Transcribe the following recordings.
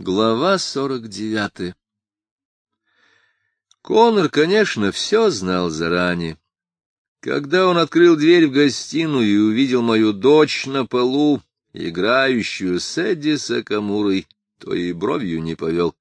Глава сорок девятая Конор, конечно, все знал заранее. Когда он открыл дверь в гостиную и увидел мою дочь на полу, играющую с Эдди Сакамурой, то и бровью не повел.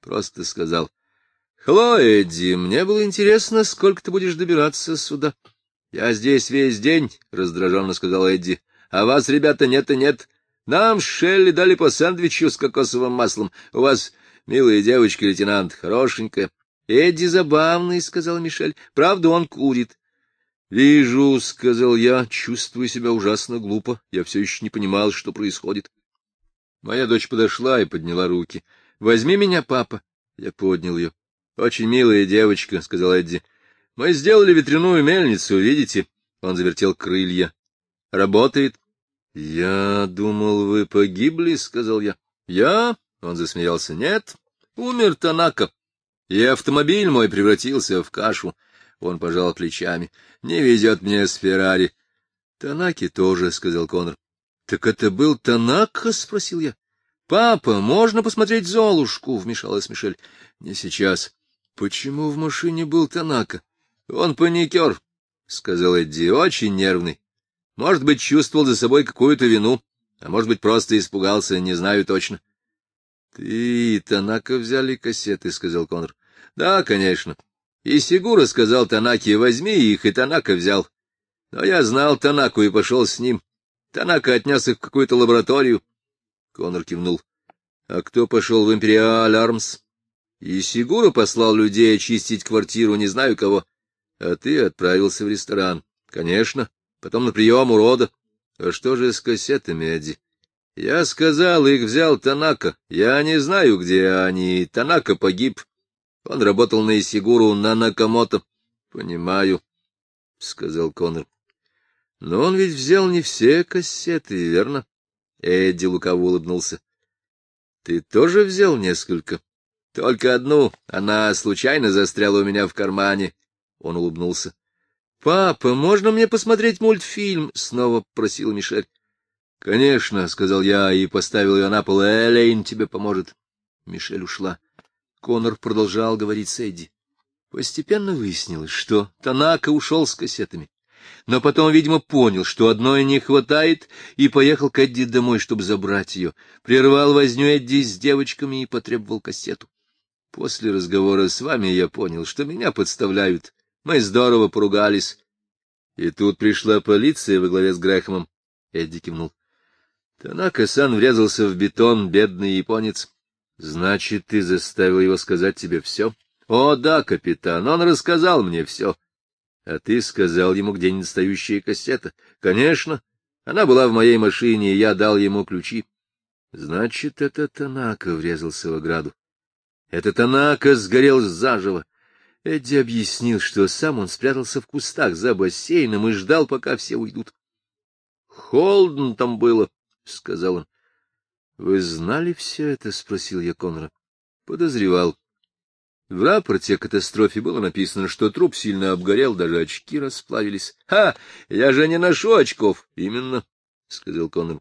Просто сказал, — Хло, Эдди, мне было интересно, сколько ты будешь добираться сюда. — Я здесь весь день, — раздраженно сказал Эдди, — а вас, ребята, нет и нет. Нам Шелли дали по сэндвичу с кокосовым маслом. У вас, милая девочка, лейтенант, хорошенькая. — Эдди забавный, — сказала Мишель. — Правда, он курит. — Вижу, — сказал я, чувствую себя ужасно глупо. Я все еще не понимал, что происходит. Моя дочь подошла и подняла руки. — Возьми меня, папа. Я поднял ее. — Очень милая девочка, — сказал Эдди. — Мы сделали ветряную мельницу, видите? Он завертел крылья. — Работает. — Я думал, вы погибли, — сказал я. — Я? — он засмеялся. — Нет, умер Танака. И автомобиль мой превратился в кашу. Он пожал плечами. — Не везет мне с Феррари. — Танаки тоже, — сказал Конор. — Так это был Танака? — спросил я. — Папа, можно посмотреть Золушку? — вмешалась Мишель. — Не сейчас. — Почему в машине был Танака? — Он паникер, — сказал Эдди, — очень нервный. Может быть, чувствовал за собой какую-то вину, а может быть, просто испугался, не знаю точно. — Ты и Танака взяли кассеты, — сказал Конор. — Да, конечно. И Сигура сказал Танаке, возьми их, и Танака взял. Но я знал Танаку и пошел с ним. Танака отнес их в какую-то лабораторию. Конор кивнул. — А кто пошел в Империал Армс? И Сигура послал людей очистить квартиру, не знаю кого. А ты отправился в ресторан. — Конечно потом на прием урода. А что же с кассетами, Эдди? Я сказал, их взял Танака. Я не знаю, где они. Танака погиб. Он работал на Исигуру, на Накамото. — Понимаю, — сказал Коннор. — Но он ведь взял не все кассеты, верно? Эдди лукаво улыбнулся. — Ты тоже взял несколько? — Только одну. Она случайно застряла у меня в кармане. Он улыбнулся. — Папа, можно мне посмотреть мультфильм? — снова просила Мишель. — Конечно, — сказал я и поставил ее на пол. — Элейн тебе поможет. Мишель ушла. Конор продолжал говорить с Эдди. Постепенно выяснилось, что Танака ушел с кассетами. Но потом, видимо, понял, что одной не хватает, и поехал к Эдди домой, чтобы забрать ее. Прервал возню Эдди с девочками и потребовал кассету. После разговора с вами я понял, что меня подставляют мы здорово поругались. И тут пришла полиция во главе с Грэхэмом. Эдди кивнул. Танака-сан врезался в бетон, бедный японец. Значит, ты заставил его сказать тебе все? О, да, капитан, он рассказал мне все. А ты сказал ему, где недостающая кассета? Конечно. Она была в моей машине, и я дал ему ключи. Значит, это Танака врезался в ограду. Это Танака сгорел заживо. Эдди объяснил, что сам он спрятался в кустах за бассейном и ждал, пока все уйдут. — Холодно там было, — сказал он. — Вы знали все это? — спросил я Конора. — Подозревал. В рапорте о катастрофе было написано, что труп сильно обгорел, даже очки расплавились. — Ха! Я же не ношу очков! — Именно, — сказал Конор.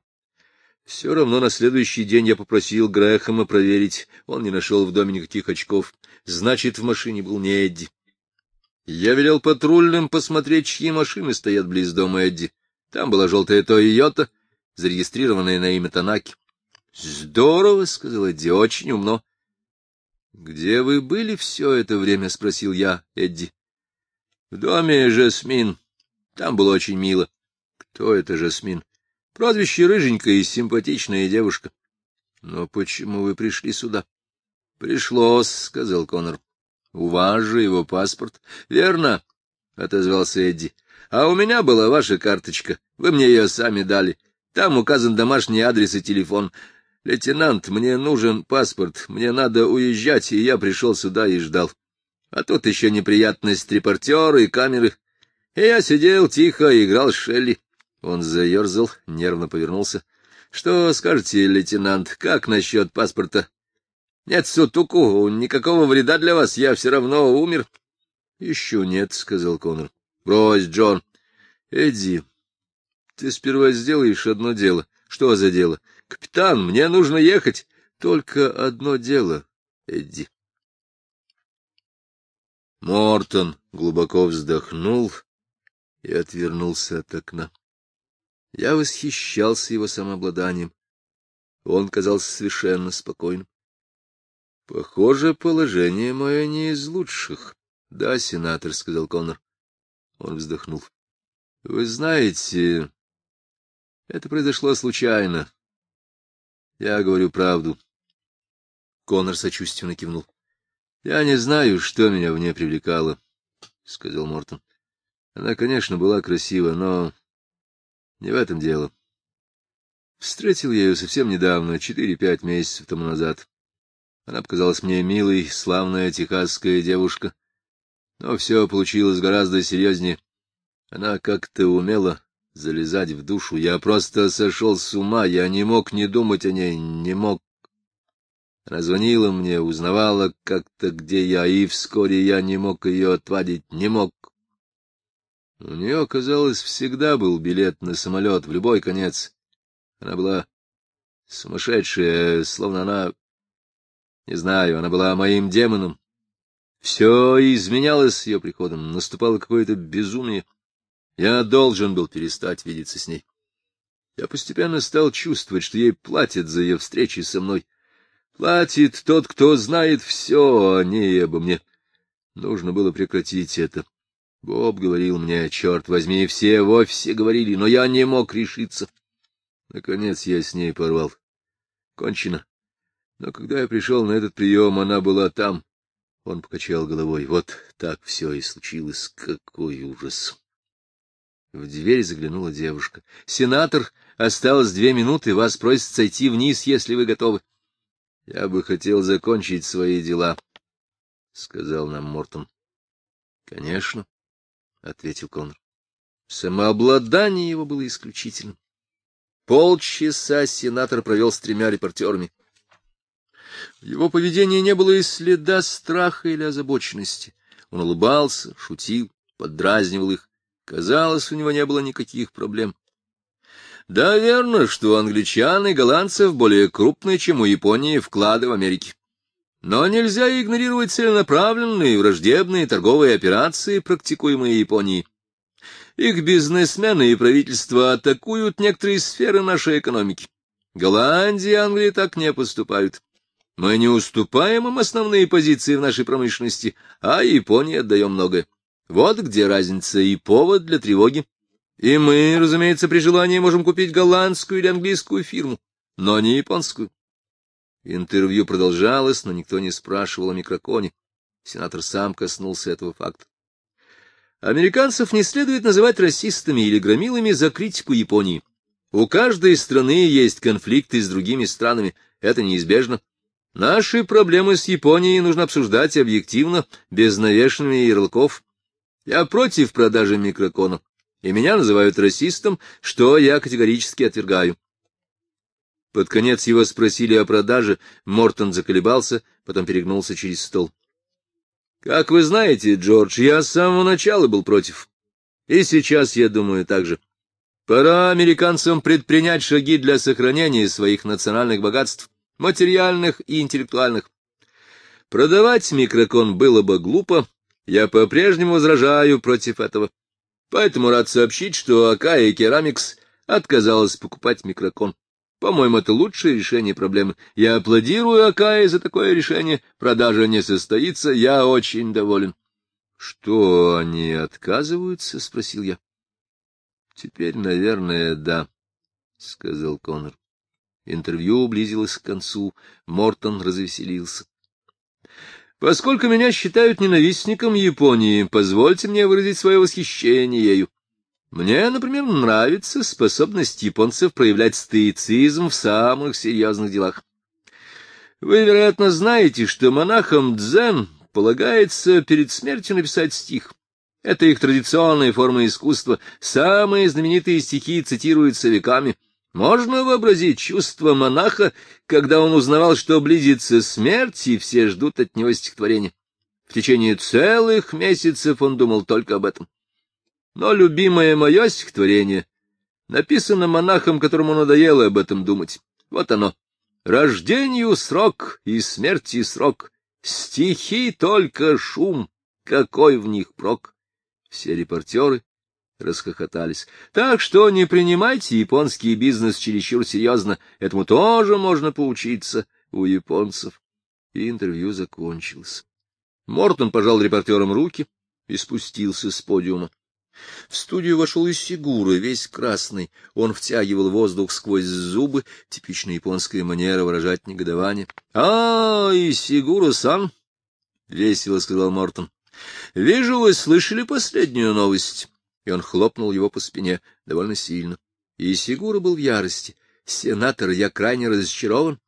Все равно на следующий день я попросил Грэхэма проверить. Он не нашел в доме никаких очков. Значит, в машине был не Эдди. Я велел патрульным посмотреть, чьи машины стоят близ дома Эдди. Там была желтая Тойота, зарегистрированная на имя Танаки. — Здорово, — сказал Эдди, — очень умно. — Где вы были все это время? — спросил я Эдди. — В доме Жасмин. Там было очень мило. — Кто это Жасмин? Прозвище рыженькая и симпатичная девушка. — Но почему вы пришли сюда? — Пришлось, — сказал Конор. — У вас же его паспорт. — Верно, — отозвался Эдди. — А у меня была ваша карточка. Вы мне ее сами дали. Там указан домашний адрес и телефон. Лейтенант, мне нужен паспорт. Мне надо уезжать, и я пришел сюда и ждал. А тут еще неприятность репортера и камеры. И я сидел тихо и играл с Шелли. Он заерзал, нервно повернулся. — Что скажете, лейтенант, как насчет паспорта? — Нет, Сутуку, никакого вреда для вас, я все равно умер. — Еще нет, — сказал Конор. — Брось, Джон. — Эдди, ты сперва сделаешь одно дело. — Что за дело? — Капитан, мне нужно ехать. только одно дело, Эдди. Мортон глубоко вздохнул и отвернулся от окна. Я восхищался его самообладанием. Он казался совершенно спокойным. — Похоже, положение мое не из лучших. — Да, сенатор, — сказал Коннор. Он вздохнул. — Вы знаете, это произошло случайно. Я говорю правду. Коннор сочувственно кивнул. — Я не знаю, что меня в ней привлекало, — сказал Мортон. Она, конечно, была красива, но не в этом дело. Встретил я ее совсем недавно, четыре-пять месяцев тому назад. Она показалась мне милой, славная техасская девушка. Но все получилось гораздо серьезнее. Она как-то умела залезать в душу. Я просто сошел с ума, я не мог не думать о ней, не мог. Она звонила мне, узнавала как-то, где я, и вскоре я не мог ее отвадить, не мог. У нее, казалось, всегда был билет на самолет в любой конец. Она была сумасшедшая, словно она... Не знаю, она была моим демоном. Все изменялось с ее приходом, наступало какое-то безумие. Я должен был перестать видеться с ней. Я постепенно стал чувствовать, что ей платят за ее встречи со мной. Платит тот, кто знает все о ней обо мне. Нужно было прекратить это. Боб говорил мне, черт возьми, все в офисе говорили, но я не мог решиться. Наконец я с ней порвал. Кончено. Но когда я пришел на этот прием, она была там. Он покачал головой. Вот так все и случилось. Какой ужас! В дверь заглянула девушка. — Сенатор, осталось две минуты, вас просят сойти вниз, если вы готовы. — Я бы хотел закончить свои дела, — сказал нам Мортон. — Конечно. — ответил Коннор. Самообладание его было исключительным. Полчаса сенатор провел с тремя репортерами. В его поведении не было и следа страха или озабоченности. Он улыбался, шутил, поддразнивал их. Казалось, у него не было никаких проблем. Да, верно, что у англичан и голландцев более крупные, чем у Японии, вклады в Америке. Но нельзя игнорировать целенаправленные враждебные торговые операции, практикуемые Японией. Их бизнесмены и правительства атакуют некоторые сферы нашей экономики. Голландия и Англия так не поступают. Мы не уступаем им основные позиции в нашей промышленности, а Японии отдаем многое. Вот где разница и повод для тревоги. И мы, разумеется, при желании можем купить голландскую или английскую фирму, но не японскую. Интервью продолжалось, но никто не спрашивал о микроконе. Сенатор сам коснулся этого факта. Американцев не следует называть расистами или громилами за критику Японии. У каждой страны есть конфликты с другими странами, это неизбежно. Наши проблемы с Японией нужно обсуждать объективно, без навешивания ярлыков. Я против продажи микрокона, и меня называют расистом, что я категорически отвергаю. Под конец его спросили о продаже, Мортон заколебался, потом перегнулся через стол. — Как вы знаете, Джордж, я с самого начала был против. И сейчас я думаю так же. Пора американцам предпринять шаги для сохранения своих национальных богатств, материальных и интеллектуальных. Продавать микрокон было бы глупо, я по-прежнему возражаю против этого. Поэтому рад сообщить, что Акая Керамикс отказалась покупать микрокон. По-моему, это лучшее решение проблемы. Я аплодирую Акае за такое решение. Продажа не состоится. Я очень доволен. — Что, они отказываются? — спросил я. — Теперь, наверное, да, — сказал Коннор. Интервью близилось к концу. Мортон развеселился. — Поскольку меня считают ненавистником Японии, позвольте мне выразить свое восхищение ею. Мне, например, нравится способность японцев проявлять стоицизм в самых серьезных делах. Вы, вероятно, знаете, что монахам дзен полагается перед смертью написать стих. Это их традиционная форма искусства. Самые знаменитые стихи цитируются веками. Можно вообразить чувство монаха, когда он узнавал, что близится смерть, и все ждут от него стихотворения. В течение целых месяцев он думал только об этом. Но любимое мое стихотворение написано монахом, которому надоело об этом думать. Вот оно. Рождению срок и смерти срок, стихи только шум, какой в них прок. Все репортеры расхохотались. Так что не принимайте японский бизнес чересчур серьезно, этому тоже можно поучиться у японцев. И интервью закончилось. Мортон пожал репортерам руки и спустился с подиума. В студию вошел из Сигура, весь красный. Он втягивал воздух сквозь зубы, типичная японская манера выражать негодование. — А, Исигура-сан! — весело сказал Мортон. — Вижу, вы слышали последнюю новость. И он хлопнул его по спине довольно сильно. Исигура был в ярости. — Сенатор, я крайне разочарован.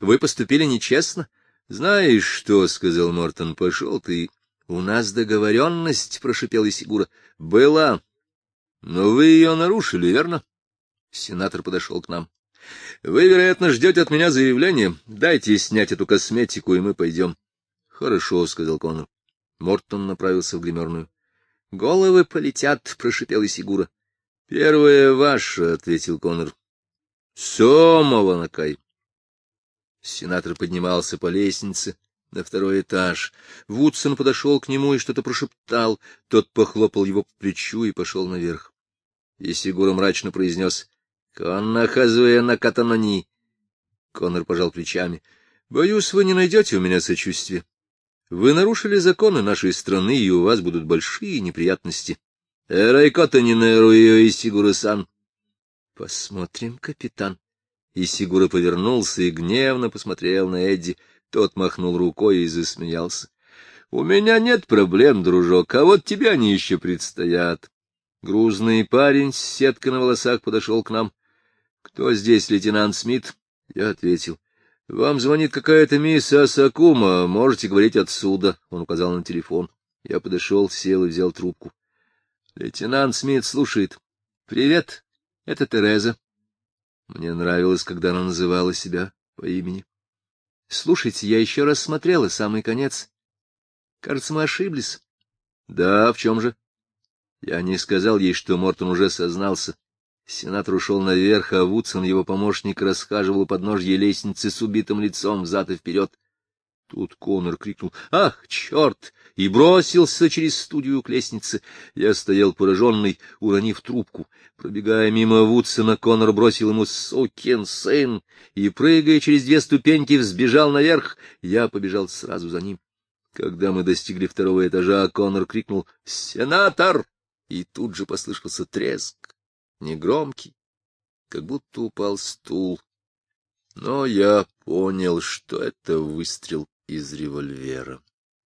Вы поступили нечестно. — Знаешь что, — сказал Мортон, — пошел ты. — У нас договоренность, — прошипел Исигура. — Была. Но вы ее нарушили, верно? Сенатор подошел к нам. — Вы, вероятно, ждете от меня заявления. Дайте снять эту косметику, и мы пойдем. — Хорошо, — сказал Коннор. Мортон направился в гримерную. — Головы полетят, — прошипел Исигура. — Первая ваша, — ответил Коннор. — Сомова, Накай. Сенатор поднимался по лестнице, на второй этаж. Вудсон подошел к нему и что-то прошептал. Тот похлопал его по плечу и пошел наверх. И Сигура мрачно произнес «Конна хазуя на катанони». Коннор пожал плечами. «Боюсь, вы не найдете у меня сочувствия. Вы нарушили законы нашей страны, и у вас будут большие неприятности. Эрайкота не наруё и Сигура-сан». «Посмотрим, капитан». И Сигура повернулся и гневно посмотрел на Эдди. Тот махнул рукой и засмеялся. — У меня нет проблем, дружок, а вот тебе они еще предстоят. Грузный парень с сеткой на волосах подошел к нам. — Кто здесь, лейтенант Смит? Я ответил. — Вам звонит какая-то мисс Асакума, можете говорить отсюда. Он указал на телефон. Я подошел, сел и взял трубку. — Лейтенант Смит слушает. — Привет, это Тереза. Мне нравилось, когда она называла себя по имени. Слушайте, я еще раз смотрела самый конец. Кажется, мы ошиблись. Да, в чем же? Я не сказал ей, что Мортон уже сознался. Сенатор ушел наверх, а Вудсон, его помощник, расхаживал у подножья лестницы с убитым лицом взад и вперед. Тут Конор крикнул «Ах, черт!» и бросился через студию к лестнице. Я стоял пораженный, уронив трубку. Пробегая мимо Вудсона, Конор бросил ему «Сукин сын!» и, прыгая через две ступеньки, взбежал наверх. Я побежал сразу за ним. Когда мы достигли второго этажа, Конор крикнул «Сенатор!» и тут же послышался треск, негромкий, как будто упал стул. Но я понял, что это выстрел из револьвера.